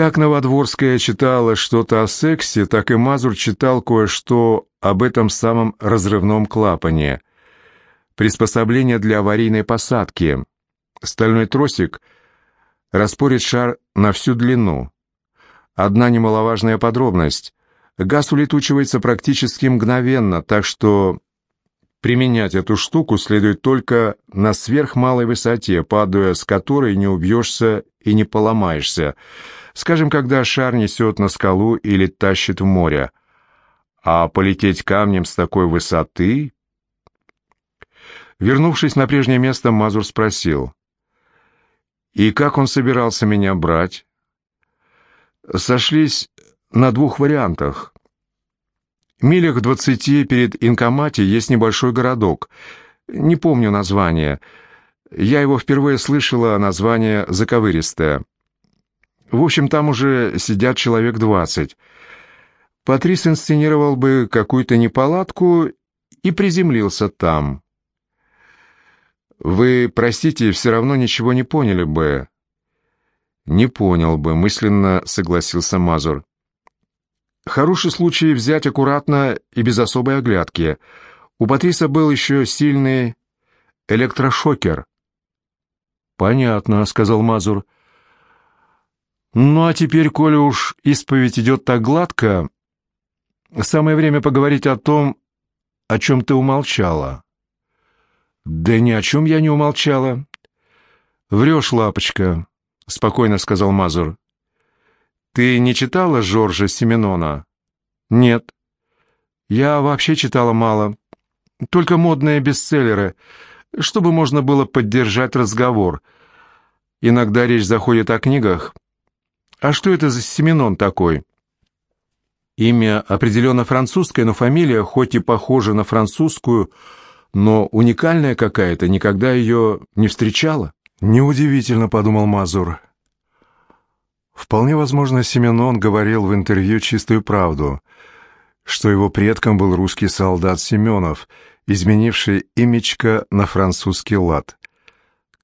Как Новодворская читала что-то о сексе, так и Мазур читал кое-что об этом самом разрывном клапане. Приспособление для аварийной посадки. Стальной тросик распорит шар на всю длину. Одна немаловажная подробность. Газ улетучивается практически мгновенно, так что применять эту штуку следует только на сверхмалой высоте, падая с которой не убьешься и не поломаешься. Скажем, когда шар несет на скалу или тащит в море. А полететь камнем с такой высоты... Вернувшись на прежнее место, Мазур спросил. «И как он собирался меня брать?» Сошлись на двух вариантах. Милях двадцати перед Инкомати есть небольшой городок. Не помню название. Я его впервые слышала, а название заковыристое. В общем, там уже сидят человек двадцать. Патрис инсценировал бы какую-то неполадку и приземлился там. Вы, простите, все равно ничего не поняли бы. Не понял бы, мысленно согласился Мазур. Хороший случай взять аккуратно и без особой оглядки. У Патриса был еще сильный электрошокер. «Понятно», — сказал Мазур. «Ну а теперь, коли уж исповедь идет так гладко, самое время поговорить о том, о чем ты умолчала». «Да ни о чем я не умолчала». «Врешь, лапочка», — спокойно сказал Мазур. «Ты не читала Жоржа Семенона?» «Нет». «Я вообще читала мало. Только модные бестселлеры, чтобы можно было поддержать разговор. Иногда речь заходит о книгах. А что это за Семенон такой?» Имя определенно французское, но фамилия, хоть и похожа на французскую, но уникальная какая-то, никогда ее не встречала. «Неудивительно», — подумал Мазур. Вполне возможно, Семенон говорил в интервью чистую правду, что его предком был русский солдат Семенов, изменивший имечко на французский лад.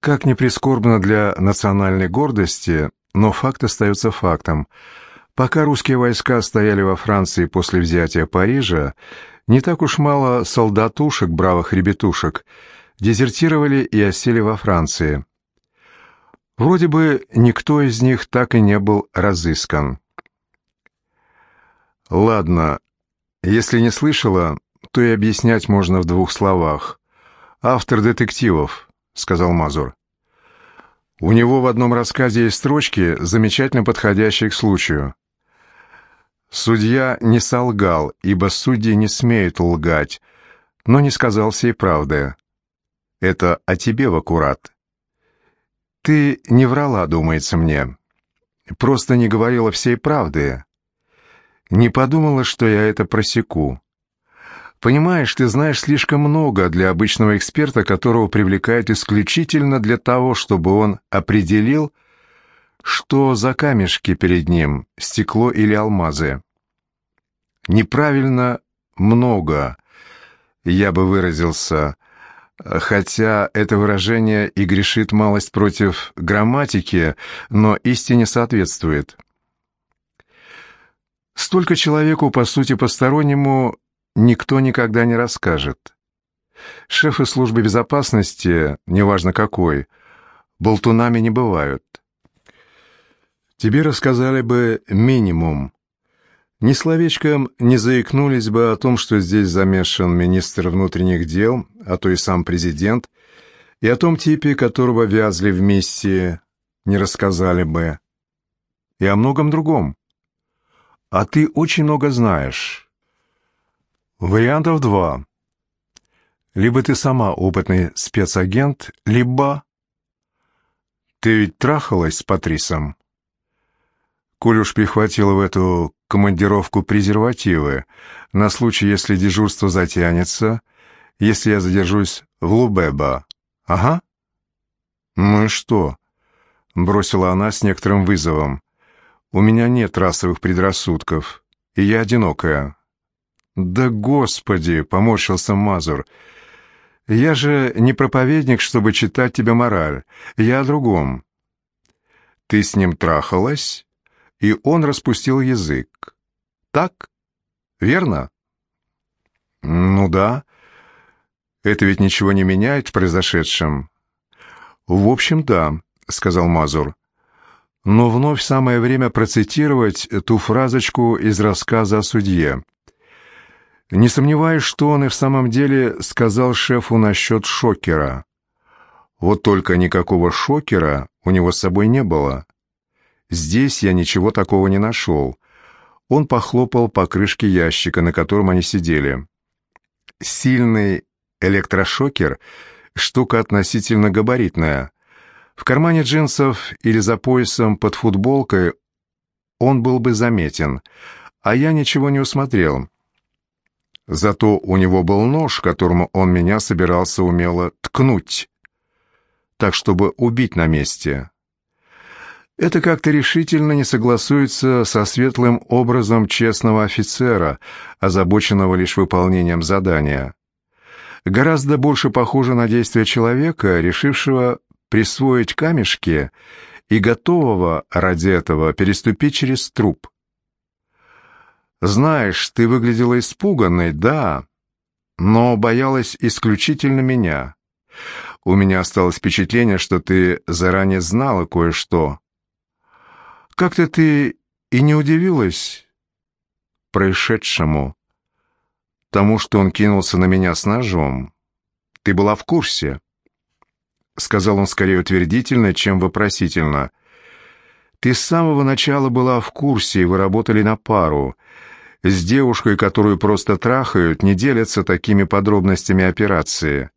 Как ни прискорбно для национальной гордости, но факт остается фактом. Пока русские войска стояли во Франции после взятия Парижа, не так уж мало солдатушек, бравых ребятушек, дезертировали и осели во Франции. Вроде бы никто из них так и не был разыскан. Ладно, если не слышала, то и объяснять можно в двух словах. Автор детективов, сказал Мазур. У него в одном рассказе есть строчки, замечательно подходящие к случаю. Судья не солгал, ибо судьи не смеют лгать, но не сказал всей правды. Это о тебе в аккурат. Ты не врала, думается мне. Просто не говорила всей правды. Не подумала, что я это просеку. Понимаешь, ты знаешь слишком много для обычного эксперта, которого привлекают исключительно для того, чтобы он определил, что за камешки перед ним, стекло или алмазы. Неправильно много, я бы выразился, хотя это выражение и грешит малость против грамматики, но истине соответствует. Столько человеку, по сути, постороннему, никто никогда не расскажет. Шефы службы безопасности, неважно какой, болтунами не бывают. Тебе рассказали бы минимум, ни словечком не заикнулись бы о том, что здесь замешан министр внутренних дел, а то и сам президент, и о том типе, которого вязли в миссии, не рассказали бы. И о многом другом. А ты очень много знаешь. Вариантов два. Либо ты сама опытный спецагент, либо... Ты ведь трахалась с Патрисом? Коль уж прихватила в эту командировку презервативы, на случай, если дежурство затянется, если я задержусь в Лубеба. Ага. Ну и что? Бросила она с некоторым вызовом. У меня нет расовых предрассудков, и я одинокая. Да господи, поморщился Мазур. Я же не проповедник, чтобы читать тебе мораль. Я о другом. Ты с ним трахалась? и он распустил язык. Так? Верно? Ну да. Это ведь ничего не меняет в произошедшем. В общем, да, сказал Мазур. Но вновь самое время процитировать ту фразочку из рассказа о судье. Не сомневаюсь, что он и в самом деле сказал шефу насчет шокера. Вот только никакого шокера у него с собой не было. Здесь я ничего такого не нашел. Он похлопал по крышке ящика, на котором они сидели. Сильный электрошокер — штука относительно габаритная. В кармане джинсов или за поясом под футболкой он был бы заметен, а я ничего не усмотрел. Зато у него был нож, которому он меня собирался умело ткнуть, так чтобы убить на месте. Это как-то решительно не согласуется со светлым образом честного офицера, озабоченного лишь выполнением задания. Гораздо больше похоже на действие человека, решившего присвоить камешки и готового ради этого переступить через труп. Знаешь, ты выглядела испуганной, да, но боялась исключительно меня. У меня осталось впечатление, что ты заранее знала кое-что. Как-то ты и не удивилась происшедшему, тому, что он кинулся на меня с ножом. Ты была в курсе?» Сказал он скорее утвердительно, чем вопросительно. «Ты с самого начала была в курсе, и вы работали на пару. С девушкой, которую просто трахают, не делятся такими подробностями операции.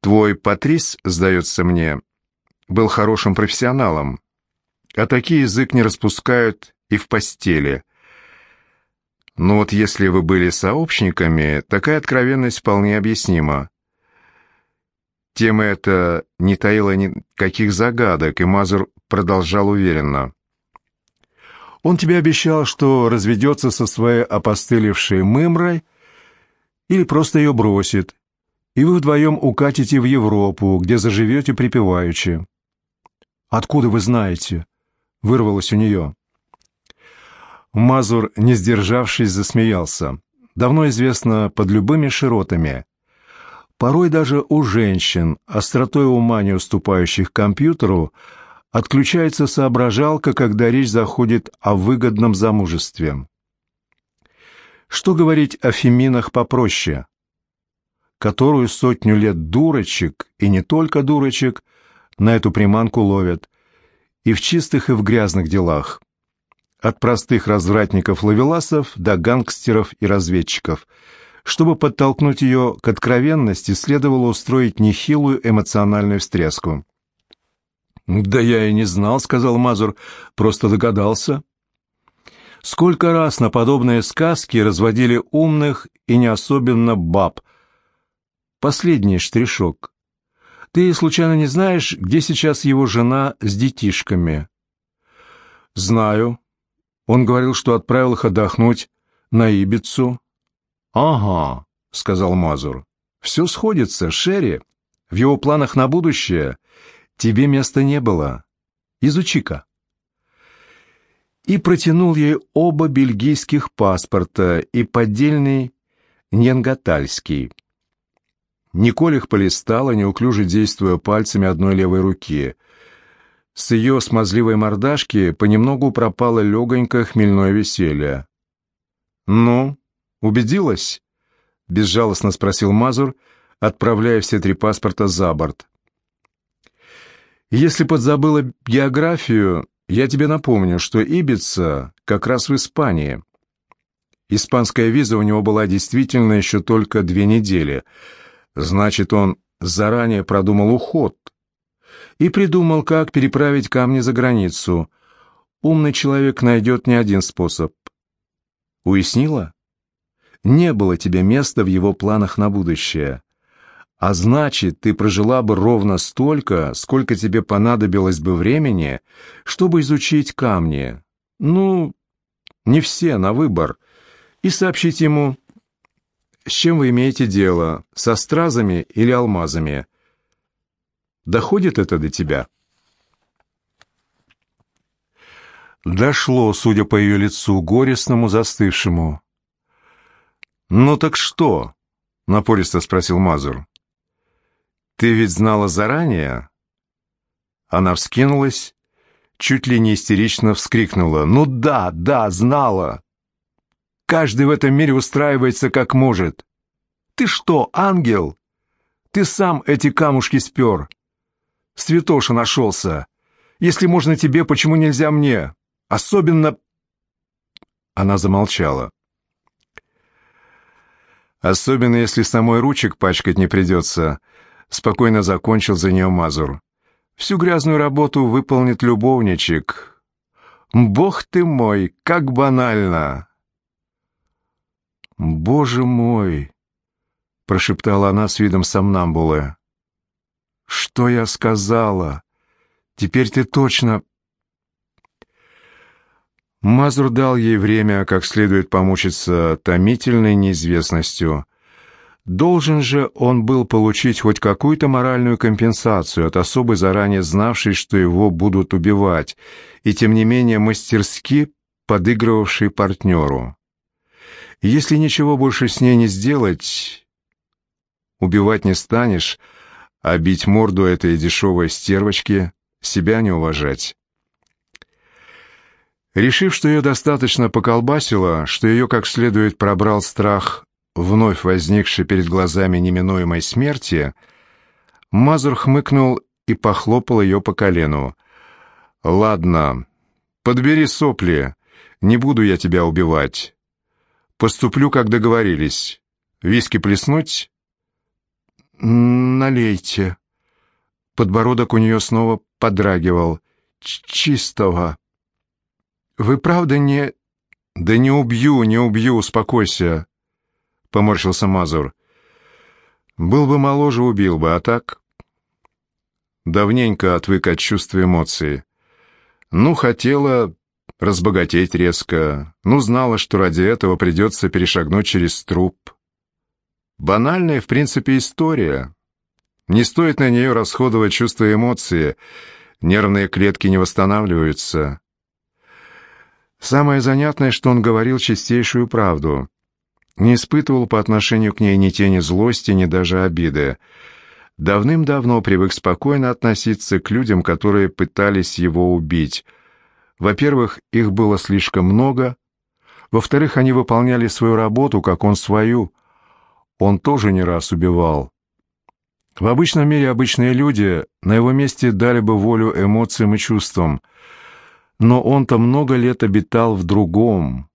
Твой Патрис, сдается мне, был хорошим профессионалом, а такие язык не распускают и в постели. Но вот если вы были сообщниками, такая откровенность вполне объяснима. Тема эта не таила никаких загадок, и Мазур продолжал уверенно. Он тебе обещал, что разведется со своей опостылевшей мымрой или просто ее бросит, и вы вдвоем укатите в Европу, где заживете припеваючи. «Откуда вы знаете?» — вырвалось у нее. Мазур, не сдержавшись, засмеялся. Давно известно под любыми широтами. Порой даже у женщин, остротой ума не уступающих компьютеру, отключается соображалка, когда речь заходит о выгодном замужестве. Что говорить о феминах попроще? Которую сотню лет дурочек, и не только дурочек, на эту приманку ловят, и в чистых, и в грязных делах. От простых развратников-ловеласов до гангстеров и разведчиков. Чтобы подтолкнуть ее к откровенности, следовало устроить нехилую эмоциональную встряску. «Да я и не знал», — сказал Мазур, — «просто догадался». Сколько раз на подобные сказки разводили умных и не особенно баб. Последний штришок. Ты случайно не знаешь, где сейчас его жена с детишками? Знаю. Он говорил, что отправил их отдохнуть на Ибицу. Ага, сказал Мазур. Все сходится, Шерри. В его планах на будущее Тебе места не было. Изучи-ка». И протянул ей оба бельгийских паспорта и поддельный ненгатальский. Николь их полистала, неуклюже действуя пальцами одной левой руки. С ее смазливой мордашки понемногу пропало легонькое хмельное веселье. «Ну, убедилась?» — безжалостно спросил Мазур, отправляя все три паспорта за борт. Если подзабыла географию, я тебе напомню, что Ибица как раз в Испании. Испанская виза у него была действительно еще только две недели. Значит, он заранее продумал уход и придумал, как переправить камни за границу. Умный человек найдет не один способ. Уяснила? Не было тебе места в его планах на будущее. А значит, ты прожила бы ровно столько, сколько тебе понадобилось бы времени, чтобы изучить камни. Ну, не все, на выбор. И сообщить ему, с чем вы имеете дело, со стразами или алмазами. Доходит это до тебя? Дошло, судя по ее лицу, горестному, застывшему. «Ну так что?» — напористо спросил Мазур. «Ты ведь знала заранее?» Она вскинулась, чуть ли не истерично вскрикнула. «Ну да, да, знала! Каждый в этом мире устраивается как может. Ты что, ангел? Ты сам эти камушки спер. Святоша нашелся. Если можно тебе, почему нельзя мне? Особенно...» Она замолчала. «Особенно, если самой ручек пачкать не придется», — спокойно закончил за нее Мазур. «Всю грязную работу выполнит любовничек. Бог ты мой, как банально!» «Боже мой!» — прошептала она с видом сомнамбулы. «Что я сказала? Теперь ты точно...» Мазур дал ей время как следует помучиться томительной неизвестностью. Должен же он был получить хоть какую-то моральную компенсацию от особы, заранее знавшей, что его будут убивать, и тем не менее мастерски подыгрывавшей партнеру. Если ничего больше с ней не сделать, убивать не станешь, а бить морду этой дешевой стервочки, себя не уважать. Решив, что ее достаточно поколбасило, что ее как следует пробрал страх вновь возникший перед глазами неминуемой смерти, Мазур хмыкнул и похлопал ее по колену. «Ладно, подбери сопли, не буду я тебя убивать. Поступлю, как договорились. Виски плеснуть? Налейте. Подбородок у нее снова подрагивал. Чистого. Вы правда не... Да не убью, не убью, успокойся. Поморщился Мазур. Был бы моложе, убил бы, а так... Давненько отвык от чувства эмоций. Ну, хотела, разбогатеть резко, ну, знала, что ради этого придется перешагнуть через труп. Банальная, в принципе, история. Не стоит на нее расходовать чувства и эмоции, нервные клетки не восстанавливаются. Самое занятное, что он говорил чистейшую правду. Не испытывал по отношению к ней ни тени злости, ни даже обиды. Давным-давно привык спокойно относиться к людям, которые пытались его убить — во-первых, их было слишком много. Во-вторых, они выполняли свою работу, как он свою. Он тоже не раз убивал. В обычном мире обычные люди на его месте дали бы волю эмоциям и чувствам. Но он-то много лет обитал в другом,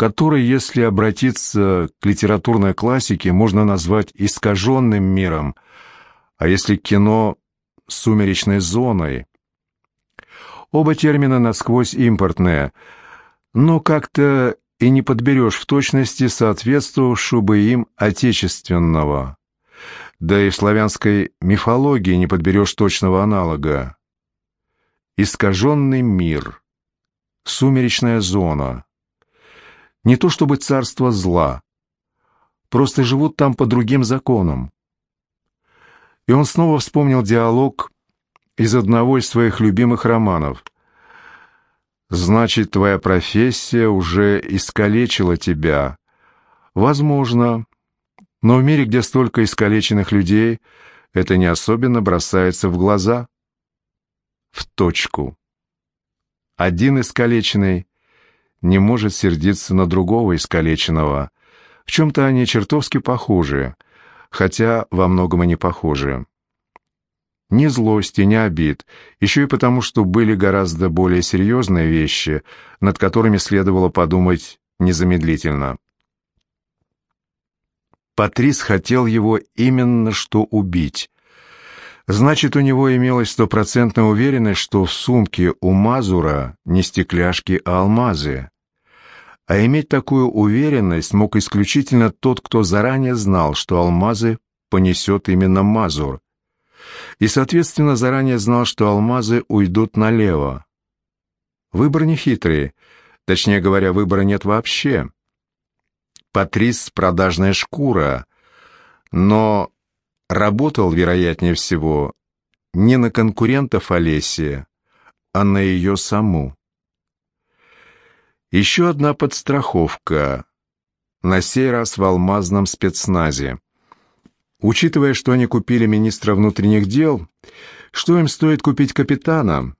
который, если обратиться к литературной классике, можно назвать искаженным миром, а если кино — сумеречной зоной. Оба термина насквозь импортные, но как-то и не подберешь в точности соответствовавшего бы им отечественного. Да и в славянской мифологии не подберешь точного аналога. Искаженный мир. Сумеречная зона. Не то чтобы царство зла. Просто живут там по другим законам. И он снова вспомнил диалог из одного из своих любимых романов. «Значит, твоя профессия уже искалечила тебя. Возможно. Но в мире, где столько искалеченных людей, это не особенно бросается в глаза». В точку. Один искалеченный не может сердиться на другого искалеченного. В чем-то они чертовски похожи, хотя во многом и не похожи. Ни злости, ни обид, еще и потому, что были гораздо более серьезные вещи, над которыми следовало подумать незамедлительно. Патрис хотел его именно что убить. Значит, у него имелась стопроцентная уверенность, что в сумке у Мазура не стекляшки, а алмазы. А иметь такую уверенность мог исключительно тот, кто заранее знал, что алмазы понесет именно Мазур и, соответственно, заранее знал, что алмазы уйдут налево. Выбор нехитрый, точнее говоря, выбора нет вообще. Патрис — продажная шкура, но работал, вероятнее всего, не на конкурентов Олеси, а на ее саму. Еще одна подстраховка, на сей раз в алмазном спецназе. Учитывая, что они купили министра внутренних дел, что им стоит купить капитана?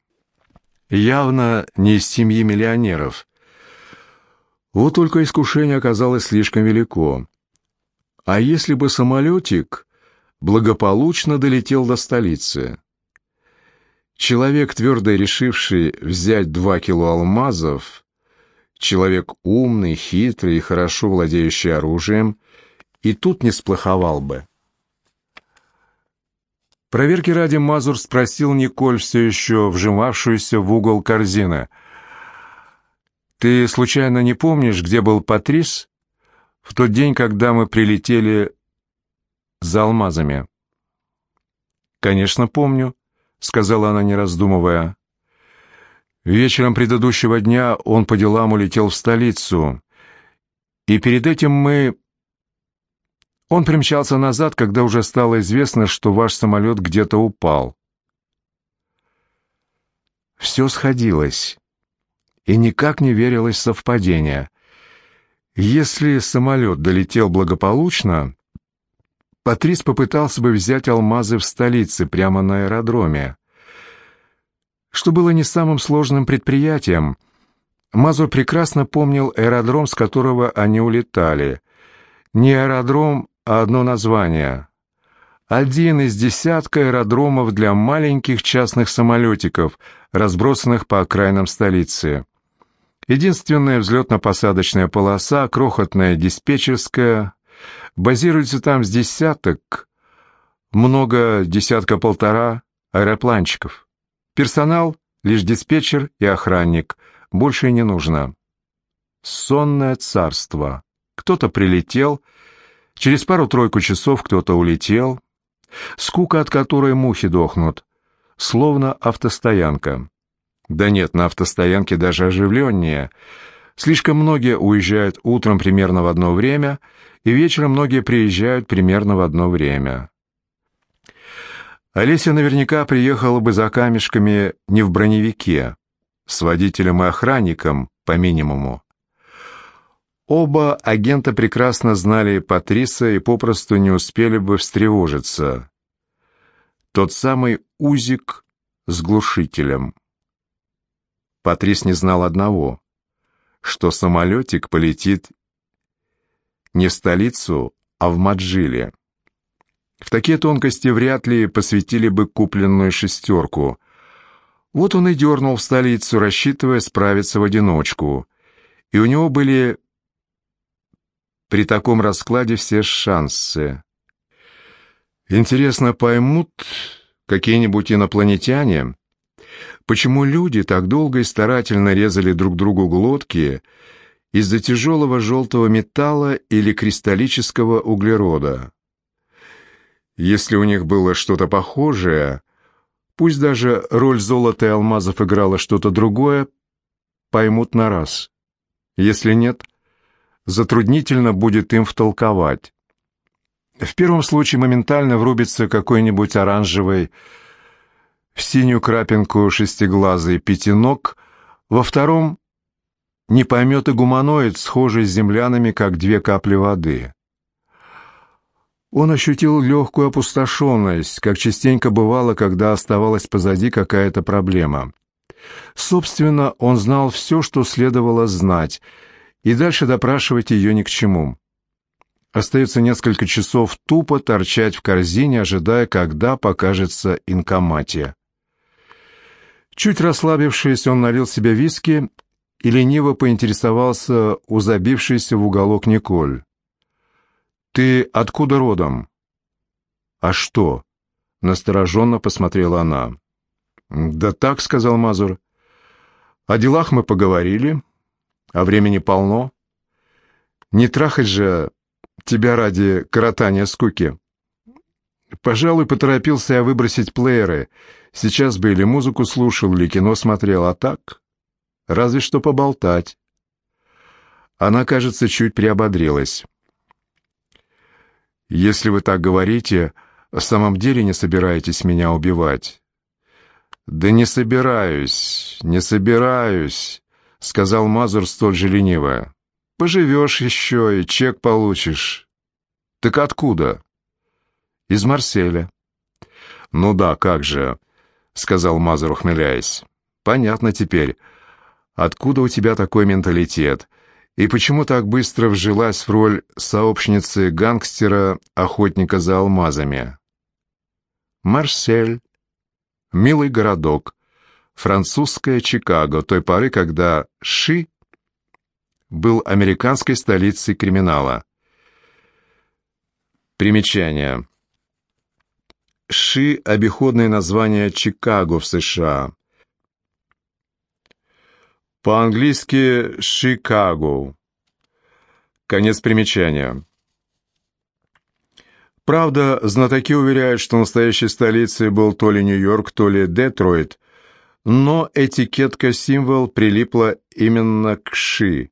Явно не из семьи миллионеров. Вот только искушение оказалось слишком велико. А если бы самолетик благополучно долетел до столицы? Человек, твердо решивший взять два кило алмазов, человек умный, хитрый и хорошо владеющий оружием, и тут не сплоховал бы. Проверки ради Мазур спросил Николь, все еще вжимавшуюся в угол корзины. «Ты случайно не помнишь, где был Патрис в тот день, когда мы прилетели за алмазами?» «Конечно, помню», — сказала она, не раздумывая. Вечером предыдущего дня он по делам улетел в столицу, и перед этим мы... Он примчался назад, когда уже стало известно, что ваш самолет где-то упал. Все сходилось, и никак не верилось совпадение. Если самолет долетел благополучно, Патрис попытался бы взять алмазы в столице, прямо на аэродроме. Что было не самым сложным предприятием, Мазур прекрасно помнил аэродром, с которого они улетали. Не аэродром, а одно название. Один из десятка аэродромов для маленьких частных самолетиков, разбросанных по окраинам столицы. Единственная взлетно-посадочная полоса, крохотная диспетчерская, Базируется там с десяток, много десятка-полтора аэропланчиков. Персонал — лишь диспетчер и охранник, больше и не нужно. Сонное царство. Кто-то прилетел, через пару-тройку часов кто-то улетел, скука от которой мухи дохнут, словно автостоянка. Да нет, на автостоянке даже оживленнее. Слишком многие уезжают утром примерно в одно время — и вечером многие приезжают примерно в одно время. Олеся наверняка приехала бы за камешками не в броневике, с водителем и охранником по минимуму. Оба агента прекрасно знали Патриса и попросту не успели бы встревожиться. Тот самый узик с глушителем. Патрис не знал одного, что самолетик полетит не в столицу, а в Маджиле. В такие тонкости вряд ли посвятили бы купленную шестерку. Вот он и дернул в столицу, рассчитывая справиться в одиночку. И у него были при таком раскладе все шансы. Интересно, поймут какие-нибудь инопланетяне, почему люди так долго и старательно резали друг другу глотки, из-за тяжелого желтого металла или кристаллического углерода. Если у них было что-то похожее, пусть даже роль золота и алмазов играла что-то другое, поймут на раз. Если нет, затруднительно будет им втолковать. В первом случае моментально врубится какой-нибудь оранжевый в синюю крапинку шестиглазый пятиног, во втором не поймет и гуманоид, схожий с землянами, как две капли воды. Он ощутил легкую опустошенность, как частенько бывало, когда оставалась позади какая-то проблема. Собственно, он знал все, что следовало знать, и дальше допрашивать ее ни к чему. Остается несколько часов тупо торчать в корзине, ожидая, когда покажется инкоматия. Чуть расслабившись, он налил себе виски и лениво поинтересовался у забившейся в уголок Николь. «Ты откуда родом?» «А что?» — настороженно посмотрела она. «Да так», — сказал Мазур. «О делах мы поговорили, а времени полно. Не трахать же тебя ради коротания скуки». Пожалуй, поторопился я выбросить плееры. Сейчас бы или музыку слушал, или кино смотрел, а так разве что поболтать. Она, кажется, чуть приободрилась. «Если вы так говорите, в самом деле не собираетесь меня убивать?» «Да не собираюсь, не собираюсь», — сказал Мазур столь же лениво. «Поживешь еще и чек получишь». «Так откуда?» «Из Марселя». «Ну да, как же», — сказал Мазур, ухмыляясь. «Понятно теперь, откуда у тебя такой менталитет, и почему так быстро вжилась в роль сообщницы гангстера-охотника за алмазами». Марсель. Милый городок. Французская Чикаго, той поры, когда Ши был американской столицей криминала. Примечание. Ши – обиходное название Чикаго в США. По-английски «Шикаго». Конец примечания. Правда, знатоки уверяют, что настоящей столицей был то ли Нью-Йорк, то ли Детройт, но этикетка-символ прилипла именно к Ши.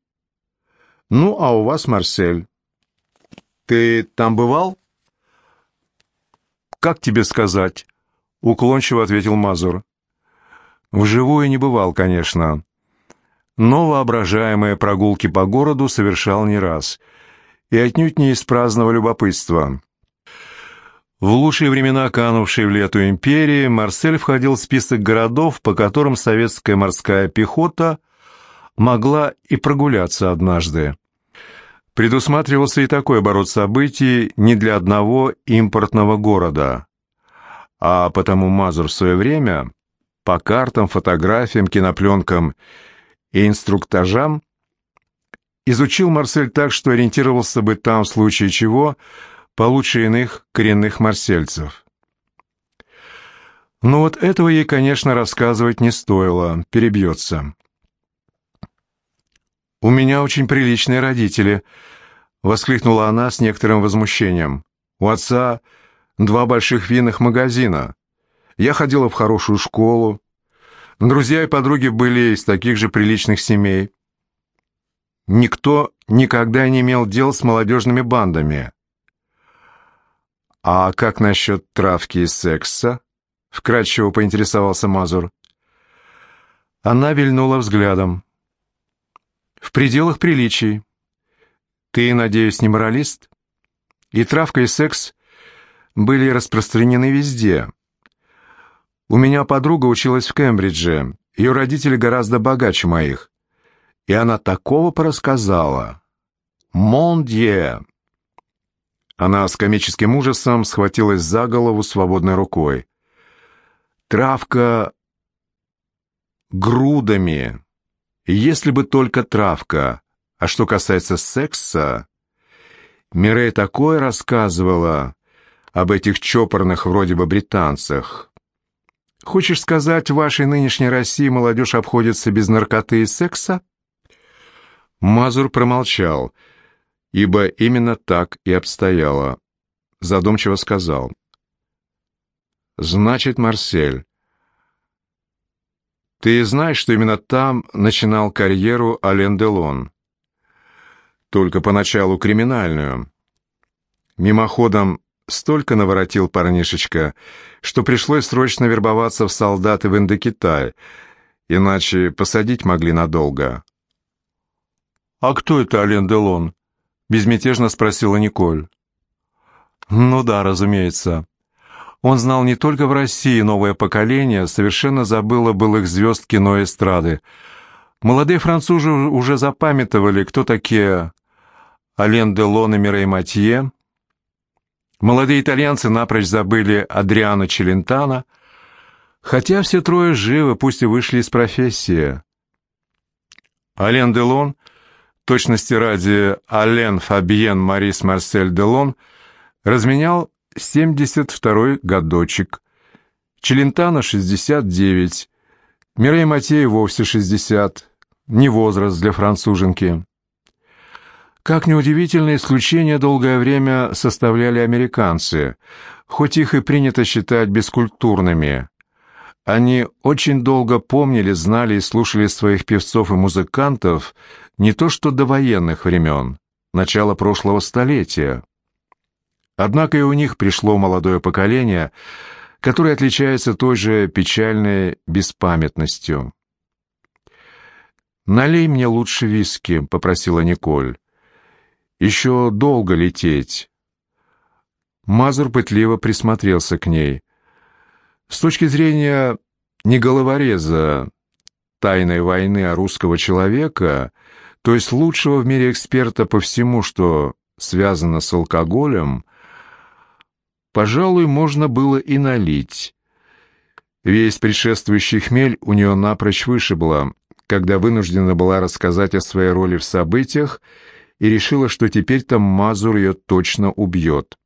Ну, а у вас Марсель. Ты там бывал? Как тебе сказать? Уклончиво ответил Мазур. Вживую не бывал, конечно. Но воображаемые прогулки по городу совершал не раз. И отнюдь не из праздного любопытства. В лучшие времена канувшей в лету империи Марсель входил в список городов, по которым советская морская пехота могла и прогуляться однажды. Предусматривался и такой оборот событий не для одного импортного города. А потому Мазур в свое время по картам, фотографиям, кинопленкам и инструктажам изучил Марсель так, что ориентировался бы там в случае чего получше иных коренных марсельцев. Но вот этого ей, конечно, рассказывать не стоило, перебьется. «У меня очень приличные родители», — воскликнула она с некоторым возмущением. «У отца два больших винных магазина. Я ходила в хорошую школу. Друзья и подруги были из таких же приличных семей. Никто никогда не имел дел с молодежными бандами». «А как насчет травки и секса?» — вкратчиво поинтересовался Мазур. Она вильнула взглядом. В пределах приличий. Ты, надеюсь, не моралист? И травка, и секс были распространены везде. У меня подруга училась в Кембридже. Ее родители гораздо богаче моих. И она такого порассказала. Мондье! Она с комическим ужасом схватилась за голову свободной рукой. Травка грудами если бы только травка. А что касается секса... Мирей такое рассказывала об этих чопорных вроде бы британцах. Хочешь сказать, в вашей нынешней России молодежь обходится без наркоты и секса? Мазур промолчал, ибо именно так и обстояло. Задумчиво сказал. «Значит, Марсель, ты знаешь, что именно там начинал карьеру Ален Делон? Только поначалу криминальную. Мимоходом столько наворотил парнишечка, что пришлось срочно вербоваться в солдаты в Индокитай, иначе посадить могли надолго. «А кто это Ален Делон?» — безмятежно спросила Николь. «Ну да, разумеется. Он знал не только в России новое поколение, совершенно забыло былых звезд кино и эстрады. Молодые французы уже запамятовали, кто такие Ален Делон и Мирей Матье. Молодые итальянцы напрочь забыли Адриано Челентано, хотя все трое живы, пусть и вышли из профессии. Ален Делон, точности ради Ален Фабиен Марис Марсель Делон, разменял 72-й годочек. Челентано 69. Мирей Матей вовсе 60. Не возраст для француженки. Как неудивительно, исключение долгое время составляли американцы, хоть их и принято считать бескультурными. Они очень долго помнили, знали и слушали своих певцов и музыкантов не то что до военных времен, начала прошлого столетия. Однако и у них пришло молодое поколение, которое отличается той же печальной беспамятностью. «Налей мне лучше виски», — попросила Николь. «Еще долго лететь». Мазур пытливо присмотрелся к ней. С точки зрения не головореза тайной войны, а русского человека, то есть лучшего в мире эксперта по всему, что связано с алкоголем, пожалуй, можно было и налить. Весь предшествующий хмель у нее напрочь вышибла, когда вынуждена была рассказать о своей роли в событиях и решила, что теперь там Мазур ее точно убьет.